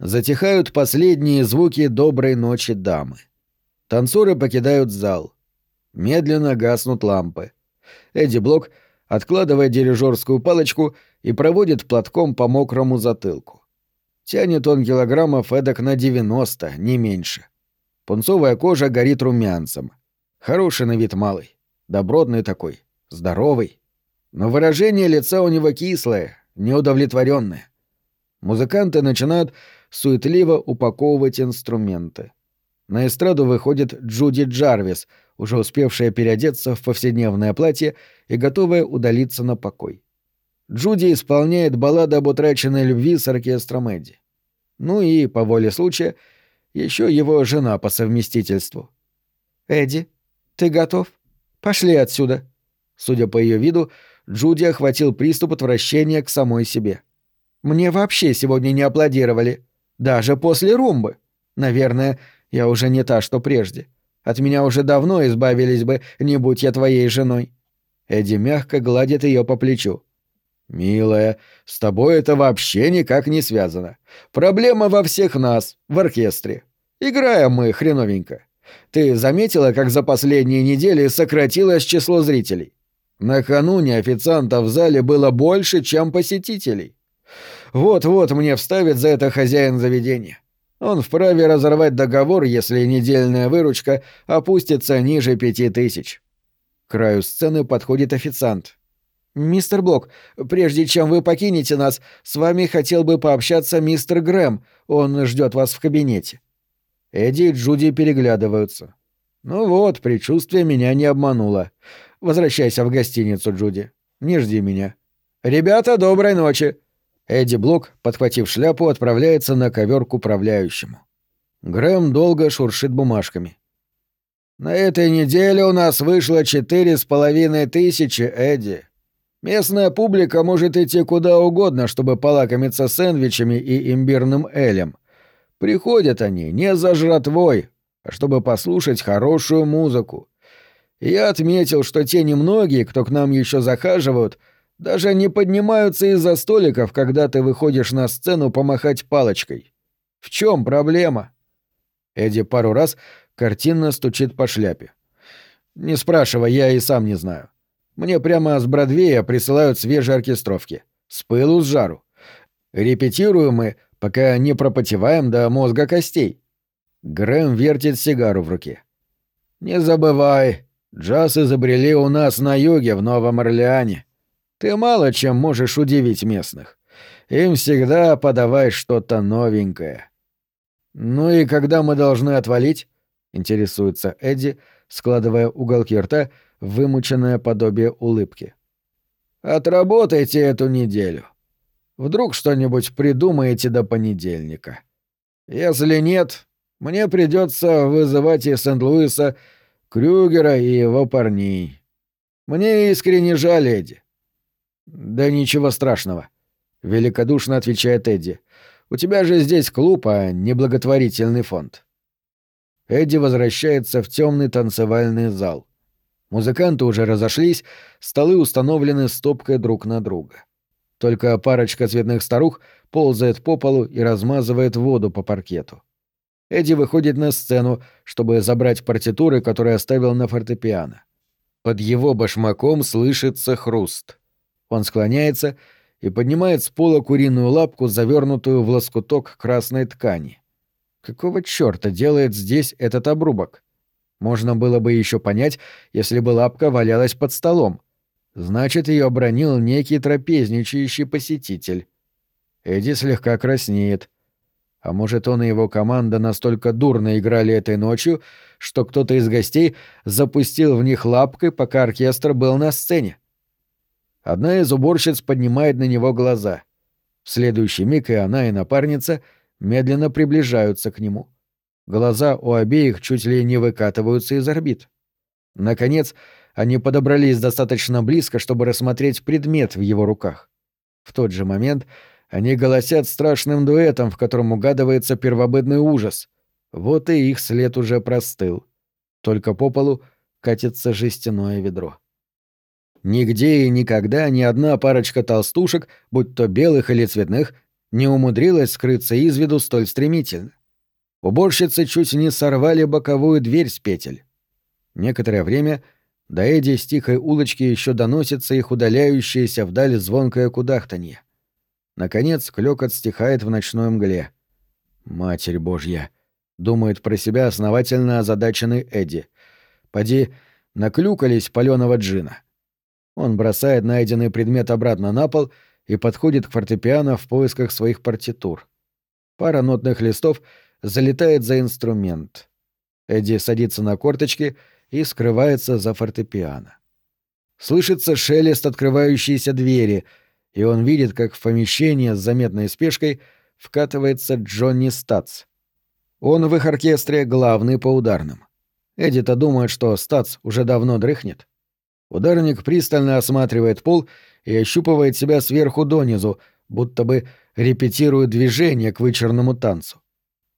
Затихают последние звуки доброй ночи дамы. Танцоры покидают зал. Медленно гаснут лампы. Эдди Блок откладывает дирижерскую палочку и проводит платком по мокрому затылку. Тянет он килограммов эдак на 90, не меньше. Пунцовая кожа горит румянцем. Хороший на вид малый. Добротный такой. Здоровый. Но выражение лица у него кислое, неудовлетворенное. Музыканты начинают суетливо упаковывать инструменты. На эстраду выходит Джуди Джарвис, уже успевшая переодеться в повседневное платье и готовая удалиться на покой. Джуди исполняет баллады об утраченной любви с оркестром Эдди. Ну и, по воле случая, еще его жена по совместительству. «Эдди, ты готов? Пошли отсюда!» Судя по ее виду, Джуди охватил приступ отвращения к самой себе. «Мне вообще сегодня не аплодировали. Даже после румбы. Наверное, я уже не та, что прежде. От меня уже давно избавились бы, не будь я твоей женой». Эдди мягко гладит ее по плечу. «Милая, с тобой это вообще никак не связано. Проблема во всех нас, в оркестре. Играем мы хреновенько. Ты заметила, как за последние недели сократилось число зрителей? Накануне официантов в зале было больше, чем посетителей. Вот-вот мне вставит за это хозяин заведения. Он вправе разорвать договор, если недельная выручка опустится ниже пяти тысяч. К краю сцены подходит официант. «Мистер Блок, прежде чем вы покинете нас, с вами хотел бы пообщаться мистер Грэм. Он ждет вас в кабинете». Эдди и Джуди переглядываются. «Ну вот, предчувствие меня не обмануло. Возвращайся в гостиницу, Джуди. Не жди меня. Ребята, доброй ночи!» Эдди Блок, подхватив шляпу, отправляется на ковер к управляющему. Грэм долго шуршит бумажками. «На этой неделе у нас вышло четыре с половиной тысячи, Эдди. Местная публика может идти куда угодно, чтобы полакомиться сэндвичами и имбирным элем. Приходят они не за жратвой, а чтобы послушать хорошую музыку. Я отметил, что те немногие, кто к нам еще захаживают — даже не поднимаются из-за столиков, когда ты выходишь на сцену помахать палочкой. В чем проблема? Эдди пару раз картинно стучит по шляпе. Не спрашивай, я и сам не знаю. Мне прямо с Бродвея присылают свежие оркестровки. С пылу с жару. Репетируем мы, пока не пропотеваем до мозга костей. Грэм вертит сигару в руке. Не забывай, джаз изобрели у нас на юге, в Новом Орлеане. Ты мало чем можешь удивить местных. Им всегда подавай что-то новенькое. Ну и когда мы должны отвалить? Интересуется Эдди, складывая уголки рта в вымученное подобие улыбки. Отработайте эту неделю. Вдруг что-нибудь придумаете до понедельника. Если нет, мне придется вызывать из Сент-Луиса Крюгера и его парней. Мне искренне жаль, Эдди. «Да ничего страшного», — великодушно отвечает Эдди. «У тебя же здесь клуб, а не благотворительный фонд». Эдди возвращается в темный танцевальный зал. Музыканты уже разошлись, столы установлены стопкой друг на друга. Только парочка цветных старух ползает по полу и размазывает воду по паркету. Эдди выходит на сцену, чтобы забрать партитуры, которые оставил на фортепиано. Под его башмаком слышится хруст — он склоняется и поднимает с пола куриную лапку, завернутую в лоскуток красной ткани. Какого чёрта делает здесь этот обрубок? Можно было бы еще понять, если бы лапка валялась под столом. Значит, ее обронил некий трапезничающий посетитель. Эдди слегка краснеет. А может, он и его команда настолько дурно играли этой ночью, что кто-то из гостей запустил в них лапкой, пока оркестр был на сцене. Одна из уборщиц поднимает на него глаза. В следующий миг и она, и напарница медленно приближаются к нему. Глаза у обеих чуть ли не выкатываются из орбит. Наконец, они подобрались достаточно близко, чтобы рассмотреть предмет в его руках. В тот же момент они голосят страшным дуэтом, в котором угадывается первобытный ужас. Вот и их след уже простыл. Только по полу катится жестяное ведро. Нигде и никогда ни одна парочка толстушек, будь то белых или цветных, не умудрилась скрыться из виду столь стремительно. Уборщицы чуть не сорвали боковую дверь с петель. Некоторое время до Эдди с тихой улочки еще доносится их удаляющееся вдаль звонкое кудахтанье. Наконец клёкот стихает в ночной мгле. «Матерь Божья!» — думает про себя основательно озадаченный Эдди. «Поди, наклюкались палёного джина». Он бросает найденный предмет обратно на пол и подходит к фортепиано в поисках своих партитур. Пара нотных листов — залетает за инструмент. Эдди садится на корточки и скрывается за фортепиано. Слышится шелест открывающейся двери, и он видит, как в помещение с заметной спешкой вкатывается Джонни Стац. Он в их оркестре главный по ударным. Эдди-то думает, что Стац уже давно дрыхнет. Ударник пристально осматривает пол и ощупывает себя сверху донизу, будто бы репетирует движение к вычерному танцу.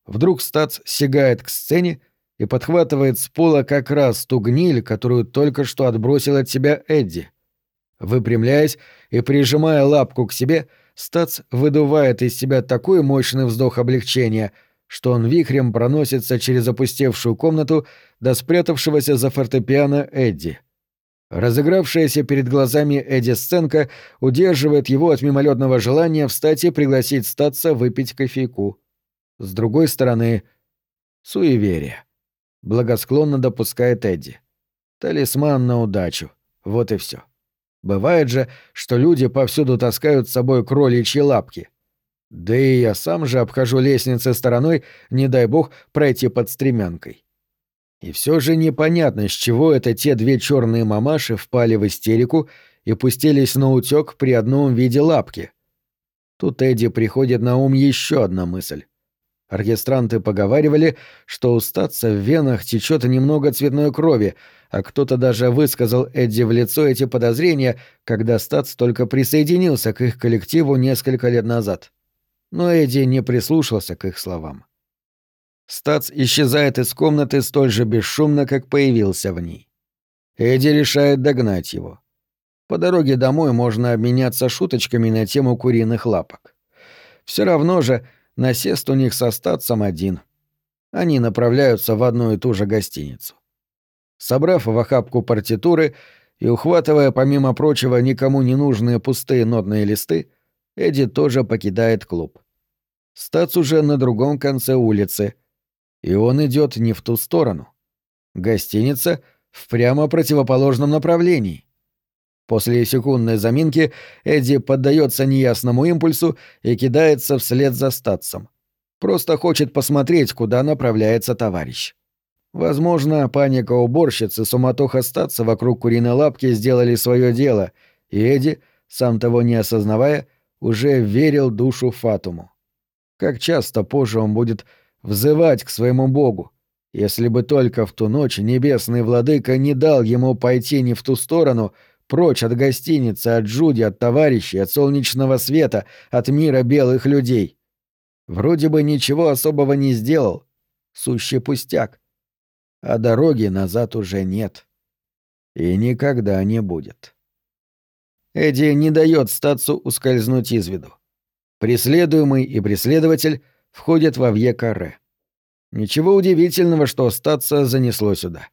Вдруг Стац сигает к сцене и подхватывает с пола как раз ту гниль, которую только что отбросил от себя Эдди. Выпрямляясь и прижимая лапку к себе, Стац выдувает из себя такой мощный вздох облегчения, что он вихрем проносится через опустевшую комнату до спрятавшегося за фортепиано Эдди. Разыгравшаяся перед глазами Эдди сценка удерживает его от мимолетного желания встать и пригласить Стаца выпить кофейку. С другой стороны, суеверие. Благосклонно допускает Эдди. Талисман на удачу. Вот и все. Бывает же, что люди повсюду таскают с собой кроличьи лапки. Да и я сам же обхожу лестницы стороной, не дай бог, пройти под стремянкой. И все же непонятно, с чего это те две черные мамаши впали в истерику и пустились на утек при одном виде лапки. Тут Эдди приходит на ум еще одна мысль. Оркестранты поговаривали, что у Статса в венах течет немного цветной крови, а кто-то даже высказал Эдди в лицо эти подозрения, когда Статс только присоединился к их коллективу несколько лет назад. Но Эдди не прислушался к их словам. Статс исчезает из комнаты столь же бесшумно, как появился в ней. Эдди решает догнать его. По дороге домой можно обменяться шуточками на тему куриных лапок. Все равно же насест у них со статсом один. Они направляются в одну и ту же гостиницу. Собрав в охапку партитуры и ухватывая, помимо прочего, никому не нужные пустые нотные листы, Эдди тоже покидает клуб. Стац уже на другом конце улицы, и он идет не в ту сторону. Гостиница в прямо противоположном направлении. После секундной заминки Эдди поддается неясному импульсу и кидается вслед за статсом. Просто хочет посмотреть, куда направляется товарищ. Возможно, паника уборщицы, суматоха статса вокруг куриной лапки сделали свое дело, и Эдди, сам того не осознавая, уже верил душу Фатуму. Как часто позже он будет взывать к своему богу, если бы только в ту ночь небесный владыка не дал ему пойти не в ту сторону, Прочь от гостиницы, от Джуди, от товарищей, от солнечного света, от мира белых людей. Вроде бы ничего особого не сделал. Сущий пустяк. А дороги назад уже нет. И никогда не будет. Эдди не дает стацу ускользнуть из виду. Преследуемый и преследователь входят во Вье-Карре. Ничего удивительного, что статься занесло сюда.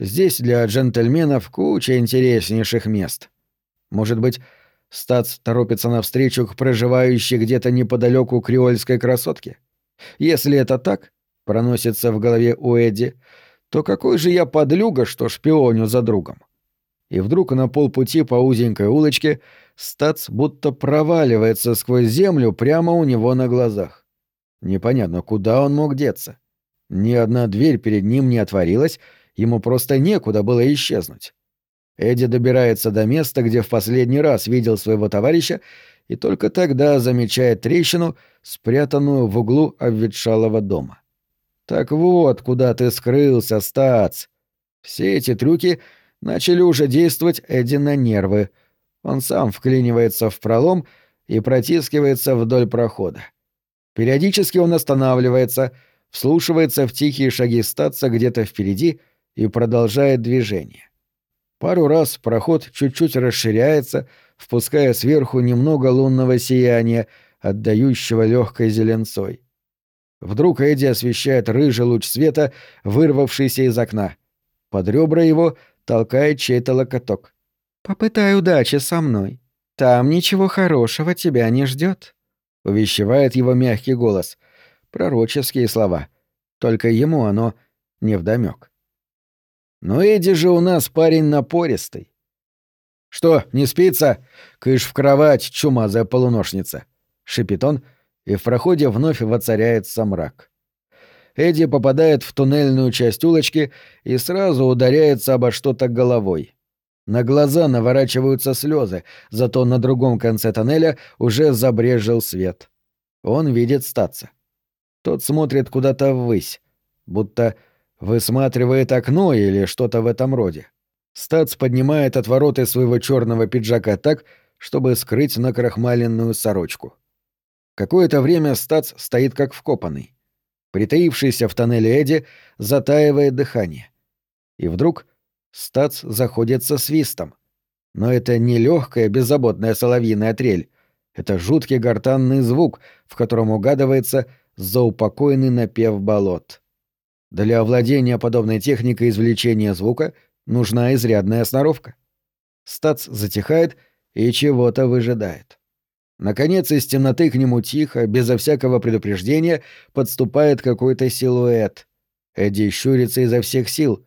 Здесь для джентльменов куча интереснейших мест. Может быть, Стац торопится навстречу к проживающей где-то неподалеку креольской красотке? Если это так, проносится в голове у Эдди, то какой же я подлюга, что шпионю за другом? И вдруг на полпути по узенькой улочке Стац будто проваливается сквозь землю прямо у него на глазах. Непонятно, куда он мог деться. Ни одна дверь перед ним не отворилась, Ему просто некуда было исчезнуть. Эдди добирается до места, где в последний раз видел своего товарища, и только тогда замечает трещину, спрятанную в углу обветшалого дома. Так вот, куда ты скрылся, Стац. Все эти трюки начали уже действовать Эдди на нервы. Он сам вклинивается в пролом и протискивается вдоль прохода. Периодически он останавливается, вслушивается в тихие шаги Стаца где-то впереди — и продолжает движение. Пару раз проход чуть-чуть расширяется, впуская сверху немного лунного сияния, отдающего легкой зеленцой. Вдруг Эдди освещает рыжий луч света, вырвавшийся из окна. Под ребра его толкает чей-то локоток. «Попытай удачи со мной. Там ничего хорошего тебя не ждет, увещевает его мягкий голос. Пророческие слова. Только ему оно невдомёк. Но Эдди же у нас парень напористый. «Что, не спится? Кыш в кровать, чумазая полуношница!» — шипит он, и в проходе вновь воцаряется мрак. Эдди попадает в туннельную часть улочки и сразу ударяется обо что-то головой. На глаза наворачиваются слезы, зато на другом конце тоннеля уже забрежил свет. Он видит статься. Тот смотрит куда-то ввысь, будто высматривает окно или что-то в этом роде. Стац поднимает отвороты своего черного пиджака так, чтобы скрыть накрахмаленную сорочку. Какое-то время Стац стоит как вкопанный. Притаившийся в тоннеле Эдди затаивает дыхание. И вдруг Стац заходит со свистом. Но это не легкая беззаботная соловьиная трель. Это жуткий гортанный звук, в котором угадывается заупокойный напев болот. Для овладения подобной техникой извлечения звука — Нужна изрядная сноровка. Стац затихает и чего-то выжидает. Наконец из темноты к нему тихо, безо всякого предупреждения, подступает какой-то силуэт. Эдди щурится изо всех сил.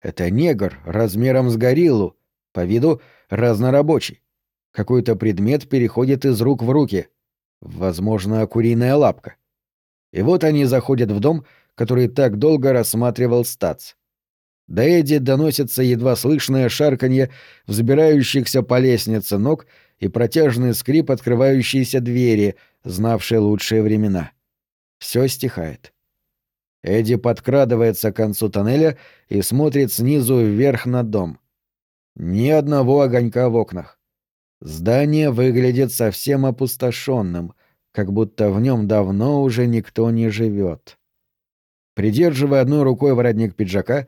Это негр размером с гориллу, по виду разнорабочий. Какой-то предмет переходит из рук в руки. Возможно, куриная лапка. И вот они заходят в дом, который так долго рассматривал Стац. До Эдди доносится едва слышное шарканье взбирающихся по лестнице ног и протяжный скрип открывающейся двери, знавшей лучшие времена. Все стихает. Эдди подкрадывается к концу тоннеля и смотрит снизу вверх на дом. Ни одного огонька в окнах. Здание выглядит совсем опустошенным, как будто в нем давно уже никто не живет. Придерживая одной рукой воротник пиджака,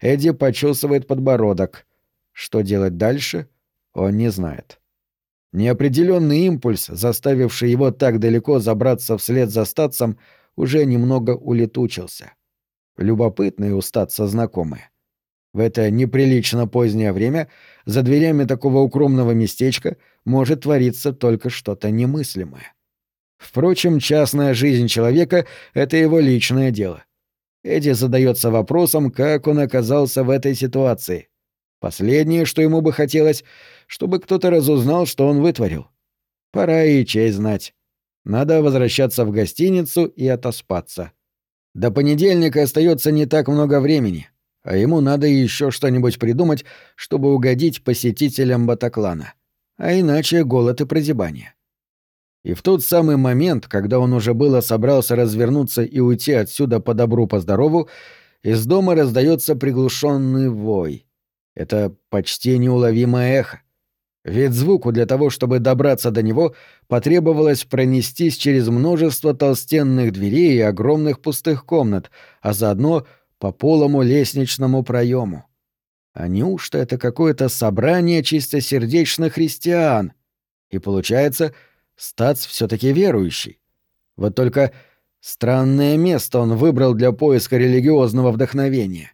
Эдди почесывает подбородок. Что делать дальше, он не знает. Неопределенный импульс, заставивший его так далеко забраться вслед за статцем, уже немного улетучился. Любопытные у статца знакомые. В это неприлично позднее время за дверями такого укромного местечка может твориться только что-то немыслимое. Впрочем, частная жизнь человека — это его личное дело. Эдди задается вопросом, как он оказался в этой ситуации. Последнее, что ему бы хотелось, чтобы кто-то разузнал, что он вытворил. Пора и честь знать. Надо возвращаться в гостиницу и отоспаться. До понедельника остается не так много времени, а ему надо еще что-нибудь придумать, чтобы угодить посетителям Батаклана. А иначе голод и прозябание. И в тот самый момент, когда он уже было собрался развернуться и уйти отсюда по добру, по здорову, из дома раздается приглушенный вой. Это почти неуловимое эхо. Ведь звуку для того, чтобы добраться до него, потребовалось пронестись через множество толстенных дверей и огромных пустых комнат, а заодно по полому лестничному проему. А неужто это какое-то собрание чистосердечных христиан? И получается, Стац все-таки верующий. Вот только странное место он выбрал для поиска религиозного вдохновения.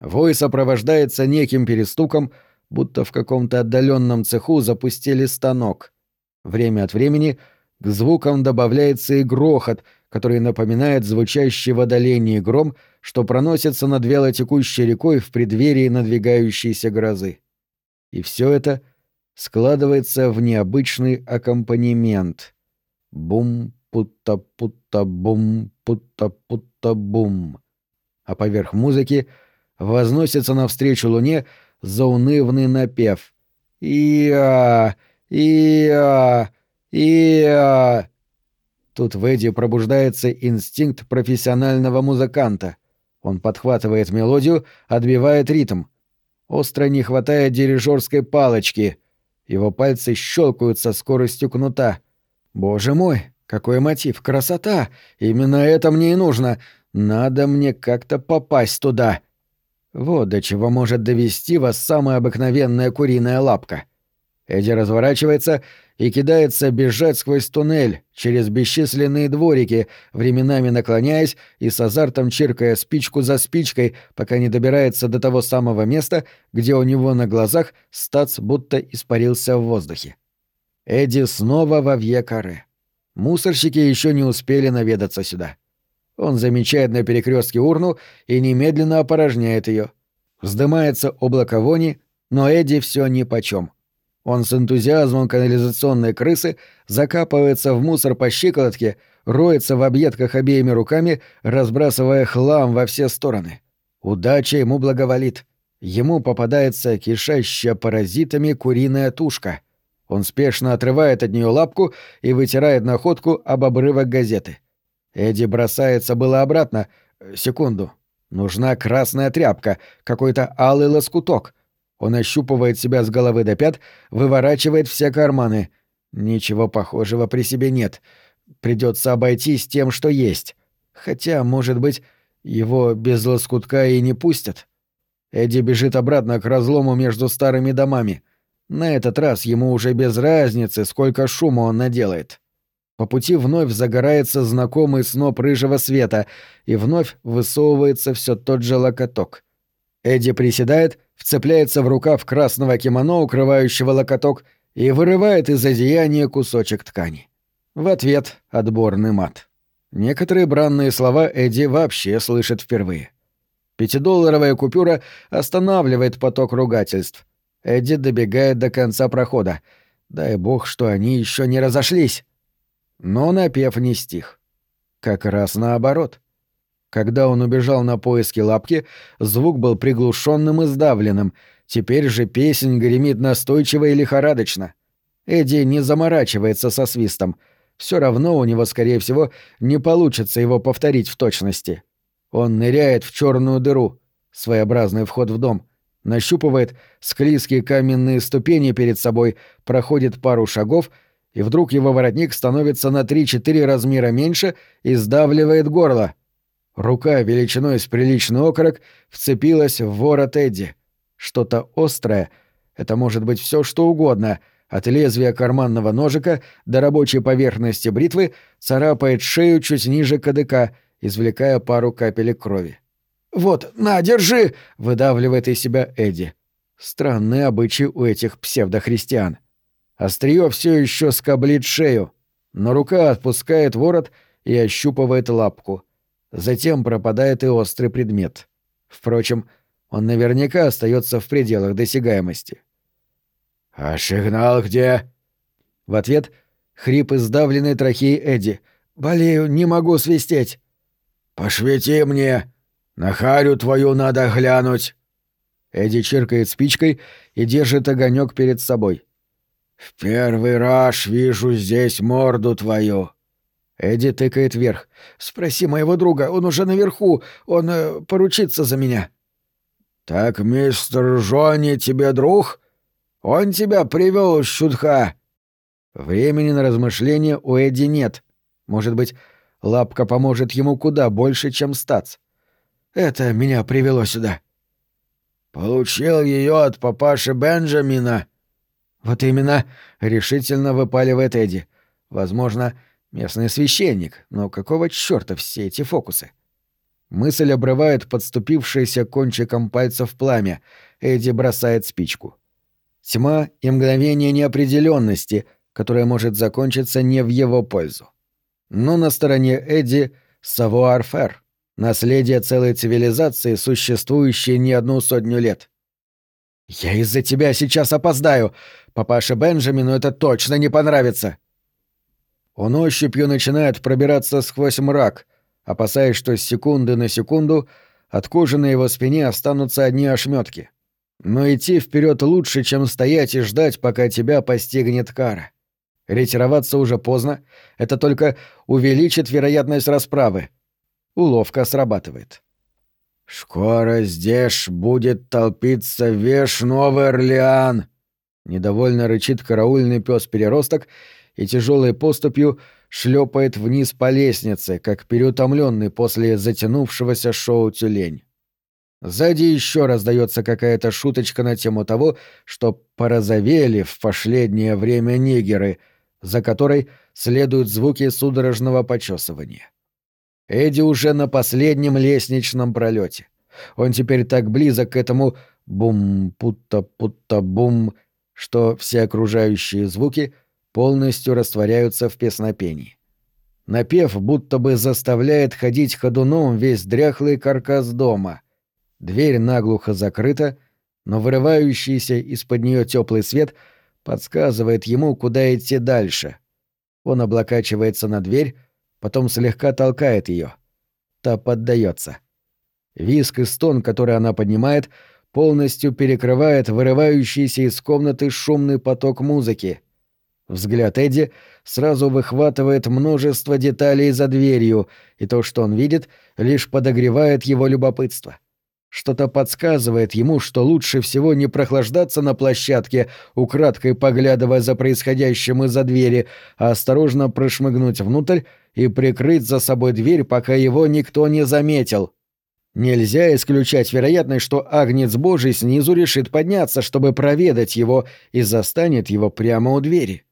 Вой сопровождается неким перестуком, будто в каком-то отдаленном цеху запустили станок. Время от времени к звукам добавляется и грохот, который напоминает звучащий в отдалении гром, что проносится над вялотекущей рекой в преддверии надвигающейся грозы. И все это складывается в необычный аккомпанемент. Бум-путта-путта-бум, путта-путта-бум. А поверх музыки возносится навстречу луне заунывный напев. «Иа! Иа! Иа!» Тут в Эдди пробуждается инстинкт профессионального музыканта. Он подхватывает мелодию, отбивает ритм. Остро не хватает дирижерской палочки — его пальцы щелкают со скоростью кнута. «Боже мой, какой мотив! Красота! Именно это мне и нужно! Надо мне как-то попасть туда!» Вот до чего может довести вас самая обыкновенная куриная лапка. Эдди разворачивается и кидается бежать сквозь туннель, через бесчисленные дворики, временами наклоняясь и с азартом чиркая спичку за спичкой, пока не добирается до того самого места, где у него на глазах стац будто испарился в воздухе. Эдди снова во Вьекаре. Мусорщики еще не успели наведаться сюда. Он замечает на перекрестке урну и немедленно опорожняет ее. Вздымается облако вони, но Эдди все нипочем. Он с энтузиазмом канализационной крысы закапывается в мусор по щиколотке, роется в объедках обеими руками, разбрасывая хлам во все стороны. Удача ему благоволит. Ему попадается кишащая паразитами куриная тушка. Он спешно отрывает от нее лапку и вытирает находку об обрывок газеты. Эдди бросается было обратно. Секунду. Нужна красная тряпка, какой-то алый лоскуток — он ощупывает себя с головы до пят, выворачивает все карманы. Ничего похожего при себе нет. Придется обойтись тем, что есть. Хотя, может быть, его без лоскутка и не пустят. Эдди бежит обратно к разлому между старыми домами. На этот раз ему уже без разницы, сколько шума он наделает. По пути вновь загорается знакомый сноп рыжего света, и вновь высовывается все тот же локоток. Эдди приседает — вцепляется в рукав красного кимоно, укрывающего локоток, и вырывает из одеяния кусочек ткани. В ответ — отборный мат. Некоторые бранные слова Эдди вообще слышит впервые. Пятидолларовая купюра останавливает поток ругательств. Эдди добегает до конца прохода. Дай бог, что они еще не разошлись. Но напев не стих. Как раз наоборот. Когда он убежал на поиски лапки, звук был приглушенным и сдавленным. Теперь же песнь гремит настойчиво и лихорадочно. Эдди не заморачивается со свистом. Все равно у него, скорее всего, не получится его повторить в точности. Он ныряет в черную дыру, своеобразный вход в дом, нащупывает склизкие каменные ступени перед собой, проходит пару шагов, и вдруг его воротник становится на 3-4 размера меньше и сдавливает горло — Рука величиной с приличный окорок вцепилась в ворот Эдди. Что-то острое — это может быть все что угодно — от лезвия карманного ножика до рабочей поверхности бритвы царапает шею чуть ниже кадыка, извлекая пару капелек крови. «Вот, на, держи!» — выдавливает из себя Эдди. Странные обычаи у этих псевдохристиан. Остриё все еще скоблит шею, но рука отпускает ворот и ощупывает лапку — Затем пропадает и острый предмет. Впрочем, он наверняка остается в пределах досягаемости. «А сигнал где?» В ответ — хрип из сдавленной трахеи Эдди. «Болею, не могу свистеть». «Пошвети мне! На харю твою надо глянуть!» Эдди чиркает спичкой и держит огонек перед собой. «В первый раз вижу здесь морду твою!» Эдди тыкает вверх. «Спроси моего друга, он уже наверху, он э, поручится за меня». «Так мистер Джонни тебе друг? Он тебя привел, щудха!» Времени на размышления у Эдди нет. Может быть, лапка поможет ему куда больше, чем стац. Это меня привело сюда. Получил ее от папаши Бенджамина. Вот именно, решительно выпаливает Эдди. Возможно, Местный священник, но какого чёрта все эти фокусы? Мысль обрывает подступившееся кончиком пальцев пламя. Эдди бросает спичку. Тьма и мгновение неопределенности, которое может закончиться не в его пользу. Но на стороне Эдди — савуар-фер, наследие целой цивилизации, существующей не одну сотню лет. «Я из-за тебя сейчас опоздаю! Папаше Бенджамину это точно не понравится!» Он ощупью начинает пробираться сквозь мрак, опасаясь, что с секунды на секунду от кожи на его спине останутся одни ошметки. Но идти вперед лучше, чем стоять и ждать, пока тебя постигнет кара. Ретироваться уже поздно, это только увеличит вероятность расправы. Уловка срабатывает. «Скоро здесь будет толпиться весь Новый Орлеан!» Недовольно рычит караульный пес переросток и тяжелой поступью шлепает вниз по лестнице, как переутомленный после затянувшегося шоу тюлень. Сзади еще раздается какая-то шуточка на тему того, что порозовели в последнее время нигеры, за которой следуют звуки судорожного почесывания. Эдди уже на последнем лестничном пролете. Он теперь так близок к этому бум-путта-путта-бум, что все окружающие звуки полностью растворяются в песнопении. Напев будто бы заставляет ходить ходуном весь дряхлый каркас дома. Дверь наглухо закрыта, но вырывающийся из-под нее теплый свет подсказывает ему, куда идти дальше. Он облокачивается на дверь, потом слегка толкает ее. Та поддается. Виск и стон, который она поднимает, полностью перекрывает вырывающийся из комнаты шумный поток музыки. Взгляд Эдди сразу выхватывает множество деталей за дверью, и то, что он видит, лишь подогревает его любопытство. Что-то подсказывает ему, что лучше всего не прохлаждаться на площадке, украдкой поглядывая за происходящим из-за двери, а осторожно прошмыгнуть внутрь и прикрыть за собой дверь, пока его никто не заметил. Нельзя исключать вероятность, что Агнец Божий снизу решит подняться, чтобы проведать его, и застанет его прямо у двери.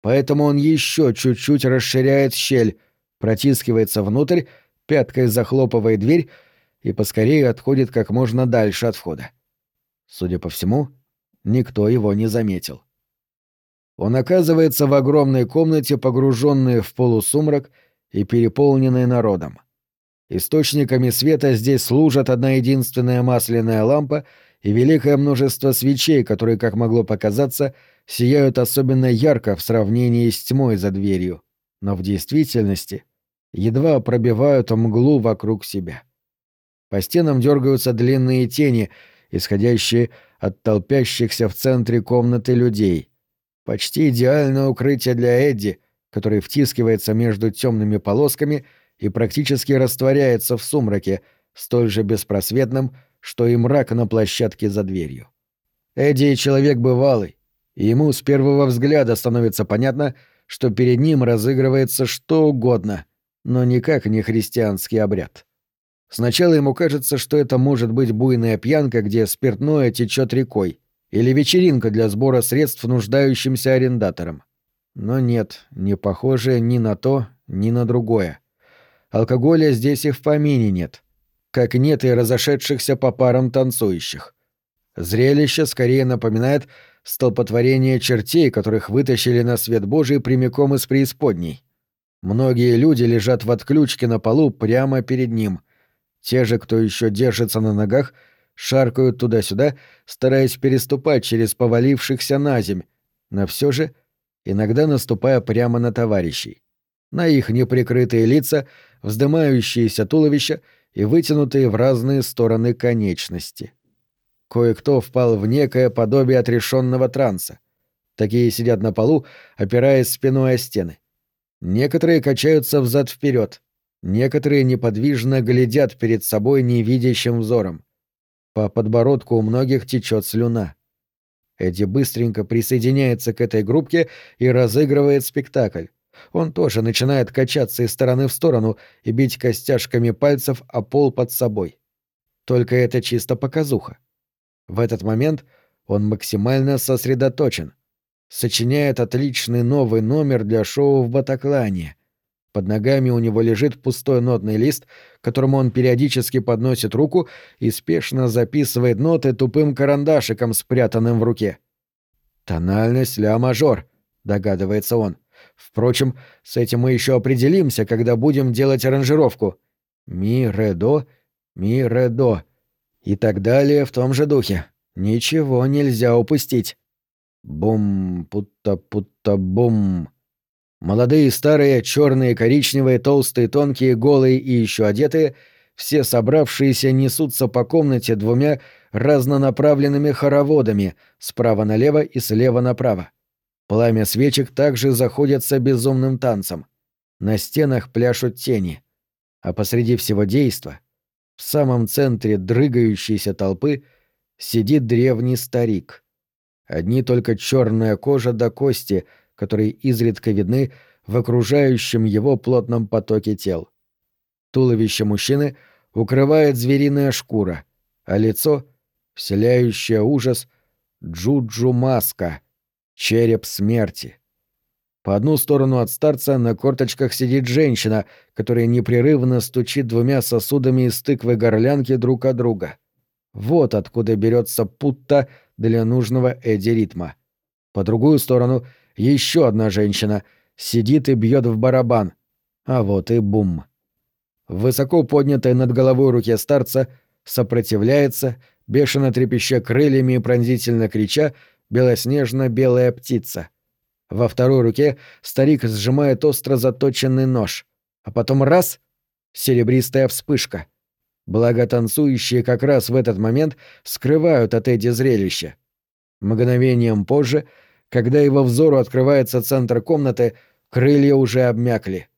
Поэтому он еще чуть-чуть расширяет щель, протискивается внутрь, пяткой захлопывает дверь и поскорее отходит как можно дальше от входа. Судя по всему, никто его не заметил. Он оказывается в огромной комнате, погруженной в полусумрак и переполненной народом. Источниками света здесь служат одна единственная масляная лампа и великое множество свечей, которые, как могло показаться, сияют особенно ярко в сравнении с тьмой за дверью, но в действительности едва пробивают мглу вокруг себя. По стенам дергаются длинные тени, исходящие от толпящихся в центре комнаты людей. Почти идеальное укрытие для Эдди, который втискивается между темными полосками и практически растворяется в сумраке, столь же беспросветном, что и мрак на площадке за дверью. Эдди — человек бывалый, и ему с первого взгляда становится понятно, что перед ним разыгрывается что угодно, но никак не христианский обряд. Сначала ему кажется, что это может быть буйная пьянка, где спиртное течет рекой, или вечеринка для сбора средств нуждающимся арендаторам. Но нет, не похоже ни на то, ни на другое. Алкоголя здесь и в помине нет. Как нет и разошедшихся по парам танцующих. Зрелище скорее напоминает столпотворение чертей, которых вытащили на свет Божий прямиком из преисподней. Многие люди лежат в отключке на полу прямо перед ним, те же, кто еще держится на ногах, шаркают туда-сюда, стараясь переступать через повалившихся на земь, но все же иногда наступая прямо на товарищей. На их неприкрытые лица, вздымающиеся туловища и вытянутые в разные стороны конечности. Кое-кто впал в некое подобие отрешенного транса. Такие сидят на полу, опираясь спиной о стены. Некоторые качаются взад-вперед, Некоторые неподвижно глядят перед собой невидящим взором. По подбородку у многих течет слюна. Эдди быстренько присоединяется к этой группке и разыгрывает спектакль. Он тоже начинает качаться из стороны в сторону и бить костяшками пальцев о пол под собой. Только это чисто показуха. В этот момент он максимально сосредоточен. Сочиняет отличный новый номер для шоу в Батаклане — под ногами у него лежит пустой нотный лист, которому он периодически подносит руку и спешно записывает ноты тупым карандашиком, спрятанным в руке. «Тональность ля-мажор», — догадывается он. «Впрочем, с этим мы еще определимся, когда будем делать аранжировку. Ми-ре-до, ми-ре-до» и так далее в том же духе. Ничего нельзя упустить. Бум-путта-путта-бум. Молодые, старые, черные, коричневые, толстые, тонкие, голые и еще одетые, все собравшиеся несутся по комнате двумя разнонаправленными хороводами справа налево и слева направо. Пламя свечек также заходятся безумным танцем. На стенах пляшут тени. А посреди всего действа, в самом центре дрыгающейся толпы, сидит древний старик. Одни только черная кожа до кости — которые изредка видны в окружающем его плотном потоке тел. Туловище мужчины укрывает звериная шкура, а лицо — вселяющее ужас Джуджу-маска, череп смерти. По одну сторону от старца на корточках сидит женщина, которая непрерывно стучит двумя сосудами из тыквы горлянки друг от друга. Вот откуда берется путта для нужного Эдди ритма. По другую сторону еще одна женщина сидит и бьет в барабан. А вот и бум. Высоко поднятой над головой руке старца сопротивляется, бешено трепеща крыльями и пронзительно крича, белоснежно-белая птица — во второй руке старик сжимает остро заточенный нож. А потом раз — серебристая вспышка. Благо танцующие как раз в этот момент скрывают от Эдди зрелище. Мгновением позже, когда его взору открывается центр комнаты, крылья уже обмякли.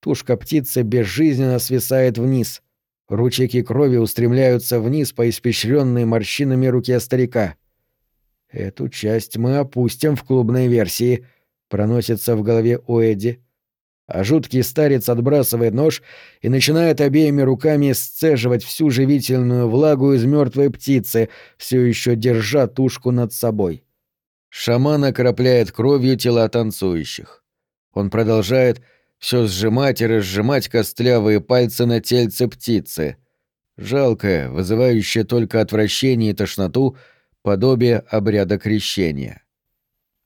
Тушка птицы безжизненно свисает вниз. Ручейки крови устремляются вниз по испещренной морщинами руке старика. Эту часть мы опустим в клубной версии — проносится в голове у Эдди, а жуткий старец отбрасывает нож и начинает обеими руками сцеживать всю живительную влагу из мертвой птицы, все еще держа тушку над собой. Шаман окропляет кровью тела танцующих. Он продолжает все сжимать и разжимать костлявые пальцы на тельце птицы. Жалкое, вызывающее только отвращение и тошноту, подобие обряда крещения.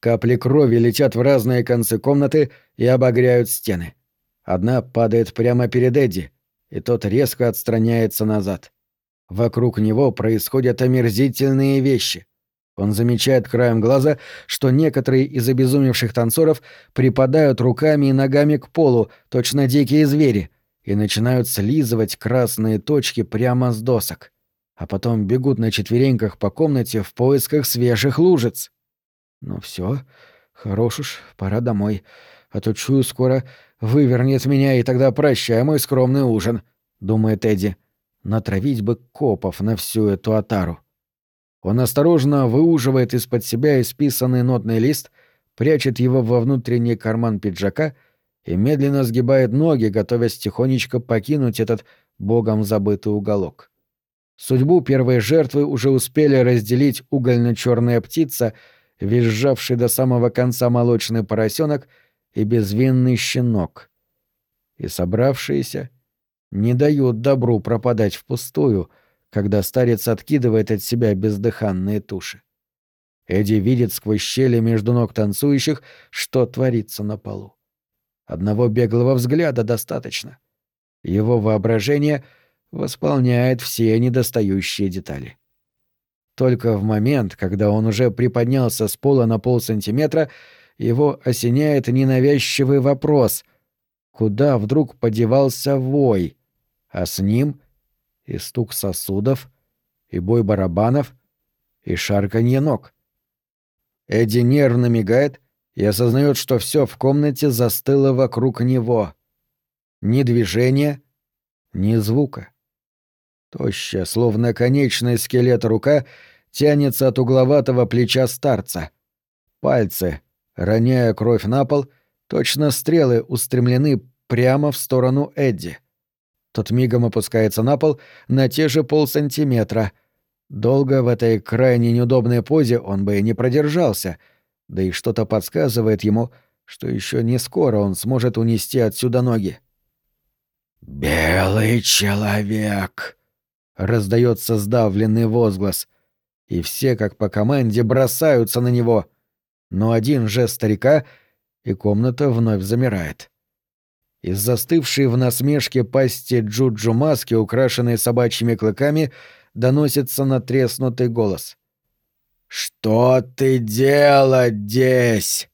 Капли крови летят в разные концы комнаты и обогряют стены. Одна падает прямо перед Эдди, и тот резко отстраняется назад. Вокруг него происходят омерзительные вещи. Он замечает краем глаза, что некоторые из обезумевших танцоров припадают руками и ногами к полу, точно дикие звери, и начинают слизывать красные точки прямо с досок. А потом бегут на четвереньках по комнате в поисках свежих лужиц. Ну все, хорош уж, пора домой. А то чую, скоро вывернет меня, и тогда прощай мой скромный ужин, думает Эдди. Натравить бы копов на всю эту отару. Он осторожно выуживает из-под себя исписанный нотный лист, прячет его во внутренний карман пиджака и медленно сгибает ноги, готовясь тихонечко покинуть этот богом забытый уголок. Судьбу первой жертвы уже успели разделить угольно-черная птица — визжавший до самого конца молочный поросенок и безвинный щенок. И собравшиеся не дают добру пропадать впустую, когда старец откидывает от себя бездыханные туши. Эдди видит сквозь щели между ног танцующих, что творится на полу. Одного беглого взгляда достаточно. Его воображение восполняет все недостающие детали. Только в момент, когда он уже приподнялся с пола на полсантиметра, его осеняет ненавязчивый вопрос «Куда вдруг подевался вой?» А с ним и стук сосудов, и бой барабанов, и шарканье ног. Эдди нервно мигает и осознает, что все в комнате застыло вокруг него. Ни движения, ни звука. Тощая, словно конечный скелет рука, тянется от угловатого плеча старца. Пальцы, роняя кровь на пол, точно стрелы устремлены прямо в сторону Эдди. Тот мигом опускается на пол на те же полсантиметра. Долго в этой крайне неудобной позе он бы и не продержался, да и что-то подсказывает ему, что еще не скоро он сможет унести отсюда ноги. «Белый человек!» Раздается сдавленный возглас, и все, как по команде, бросаются на него. Но один жест старика, и комната вновь замирает. Из застывшей в насмешке пасти Джуджу маски, украшенной собачьими клыками, доносится натреснутый голос. «Что ты делать здесь?»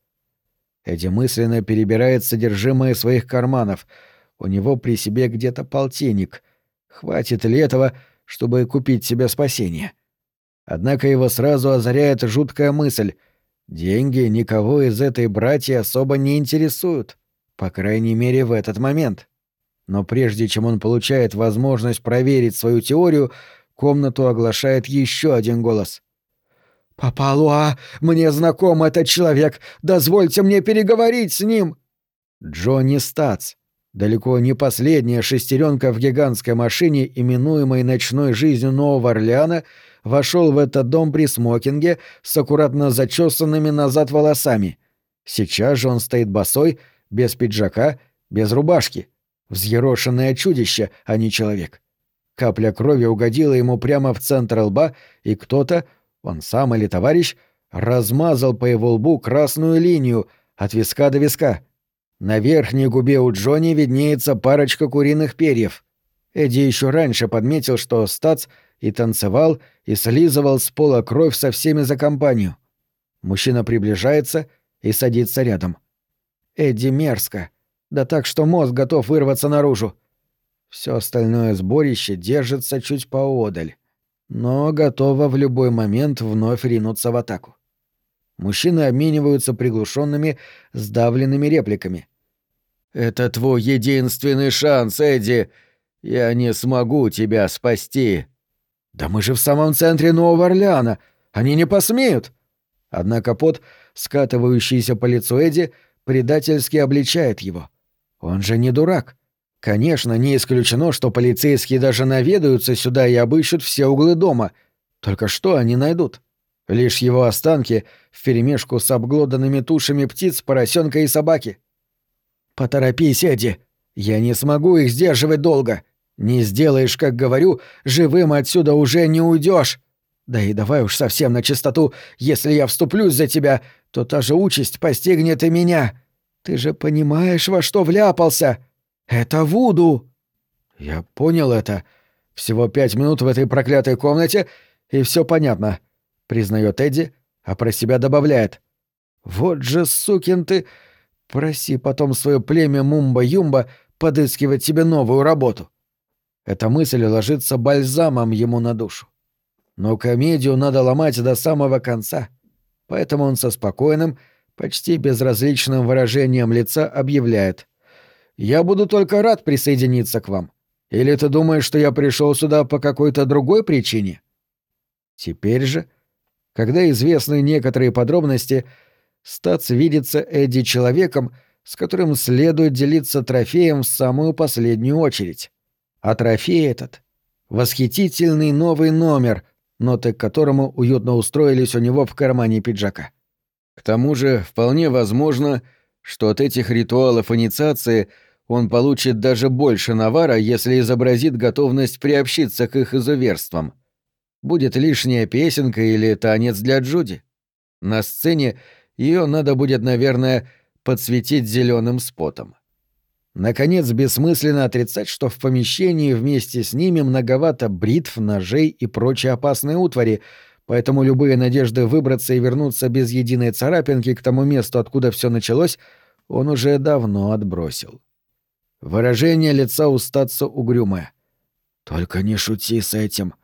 Эдди мысленно перебирает содержимое своих карманов. У него при себе где-то полтинник. Хватит ли этого, чтобы купить себе спасение? Однако его сразу озаряет жуткая мысль. Деньги никого из этой братьи особо не интересуют. По крайней мере, в этот момент. Но прежде чем он получает возможность проверить свою теорию, комнату оглашает еще один голос. «Папа Луа, мне знаком этот человек. Дозвольте мне переговорить с ним!» Джонни Стац, далеко не последняя шестеренка в гигантской машине, именуемой ночной жизнью Нового Орлеана, вошел в этот дом при смокинге с аккуратно зачесанными назад волосами. Сейчас же он стоит босой, без пиджака, без рубашки. Взъерошенное чудище, а не человек. Капля крови угодила ему прямо в центр лба, и кто-то, он сам или товарищ, размазал по его лбу красную линию от виска до виска. На верхней губе у Джонни виднеется парочка куриных перьев. Эдди еще раньше подметил, что Стац и танцевал, и слизывал с пола кровь со всеми за компанию. Мужчина приближается и садится рядом. Эдди мерзко. Да так, что мозг готов вырваться наружу. Все остальное сборище держится чуть поодаль, но готово в любой момент вновь ринуться в атаку. Мужчины обмениваются приглушенными, сдавленными репликами. «Это твой единственный шанс, Эдди! Я не смогу тебя спасти!» «Да мы же в самом центре Нового Орлеана! Они не посмеют!» Однако пот, скатывающийся по лицу Эдди, предательски обличает его. Он же не дурак. Конечно, не исключено, что полицейские даже наведаются сюда и обыщут все углы дома. Только что они найдут? Лишь его останки вперемешку с обглоданными тушами птиц, поросенка и собаки. «Поторопись, Эдди! Я не смогу их сдерживать долго. Не сделаешь, как говорю, живым отсюда уже не уйдешь. Да и давай уж совсем на чистоту, если я вступлюсь за тебя, то та же участь постигнет и меня. Ты же понимаешь, во что вляпался?» «Это Вуду!» «Я понял это. Всего пять минут в этой проклятой комнате, и все понятно», — признает Эдди, а про себя добавляет. «Вот же сукин ты! Проси потом свое племя Мумба-Юмба подыскивать себе новую работу». Эта мысль ложится бальзамом ему на душу. Но комедию надо ломать до самого конца, поэтому он со спокойным, почти безразличным выражением лица объявляет. Я буду только рад присоединиться к вам. Или ты думаешь, что я пришел сюда по какой-то другой причине? Теперь же, когда известны некоторые подробности, Стац видится Эдди человеком, с которым следует делиться трофеем в самую последнюю очередь. А трофей этот — восхитительный новый номер, ноты к которому уютно устроились у него в кармане пиджака. К тому же, вполне возможно, что от этих ритуалов инициации — он получит даже больше навара, если изобразит готовность приобщиться к их изуверствам. Будет лишняя песенка или танец для Джуди. На сцене ее надо будет, наверное, подсветить зеленым спотом. Наконец, бессмысленно отрицать, что в помещении вместе с ними многовато бритв, ножей и прочей опасной утвари, поэтому любые надежды выбраться и вернуться без единой царапинки к тому месту, откуда все началось, он уже давно отбросил. Выражение лица у угрюмое. «Только не шути с этим.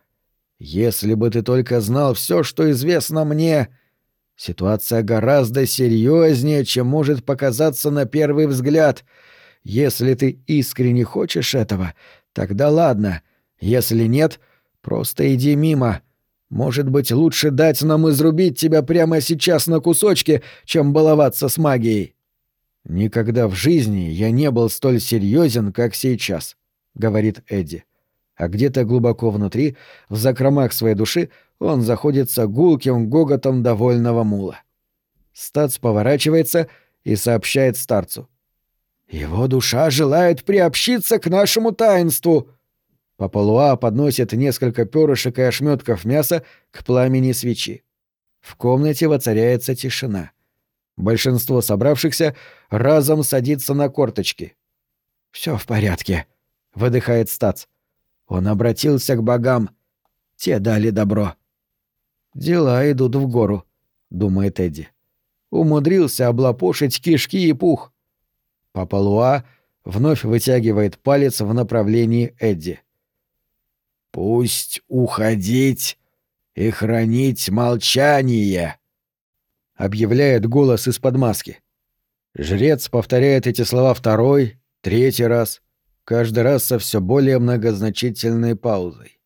Если бы ты только знал все, что известно мне...» Ситуация гораздо серьезнее, чем может показаться на первый взгляд. Если ты искренне хочешь этого, тогда ладно. Если нет, просто иди мимо. Может быть, лучше дать нам изрубить тебя прямо сейчас на кусочки, чем баловаться с магией. «Никогда в жизни я не был столь серьезен, как сейчас», — говорит Эдди. А где-то глубоко внутри, в закромах своей души, он заходится гулким гоготом довольного мула. Стац поворачивается и сообщает старцу. «Его душа желает приобщиться к нашему таинству!» Папалуа подносит несколько перышек и ошметков мяса к пламени свечи. В комнате воцаряется тишина. Большинство собравшихся разом садится на корточки. Все в порядке», — выдыхает Стац. Он обратился к богам. Те дали добро. «Дела идут в гору», — думает Эдди. Умудрился облапошить кишки и пух. Папа Луа вновь вытягивает палец в направлении Эдди. «Пусть уходить и хранить молчание», — объявляет голос из-под маски. Жрец повторяет эти слова второй, третий раз, каждый раз со все более многозначительной паузой.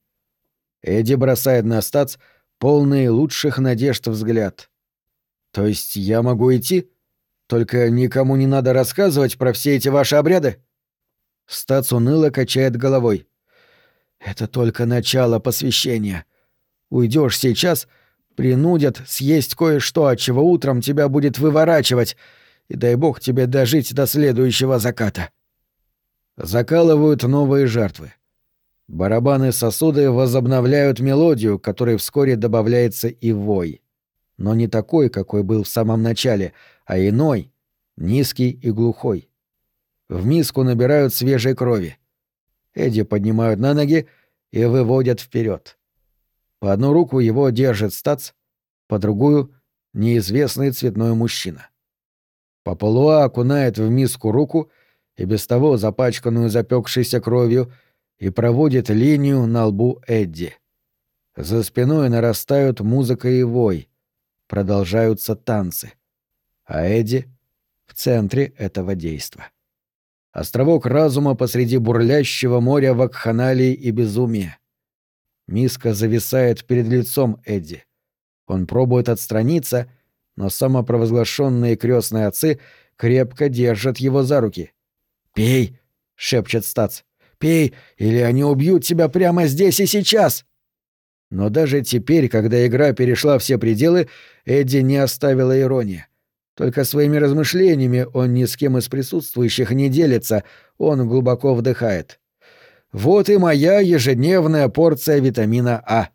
Эдди бросает на стац полный лучших надежд взгляд. «То есть я могу идти? Только никому не надо рассказывать про все эти ваши обряды?» Стац уныло качает головой. «Это только начало посвящения. Уйдешь сейчас — Принудят съесть кое-что, от чего утром тебя будет выворачивать, и дай бог тебе дожить до следующего заката. Закалывают новые жертвы. Барабаны-сосуды возобновляют мелодию, которой вскоре добавляется и вой. Но не такой, какой был в самом начале, а иной, низкий и глухой. В миску набирают свежей крови. Эдди поднимают на ноги и выводят вперед. По одну руку его держит стац, по другую — неизвестный цветной мужчина. Папалуа окунает в миску руку, и без того запачканную запекшейся кровью, и проводит линию на лбу Эдди. За спиной нарастают музыка и вой. Продолжаются танцы. А Эдди в центре этого действа. Островок разума посреди бурлящего моря вакханалии и безумия. Миска зависает перед лицом Эдди. Он пробует отстраниться, но самопровозглашенные крестные отцы крепко держат его за руки. «Пей!» — шепчет Стац. «Пей, или они убьют тебя прямо здесь и сейчас!» Но даже теперь, когда игра перешла все пределы, Эдди не оставила иронии. Только своими размышлениями он ни с кем из присутствующих не делится, он глубоко вдыхает. Вот и моя ежедневная порция витамина А.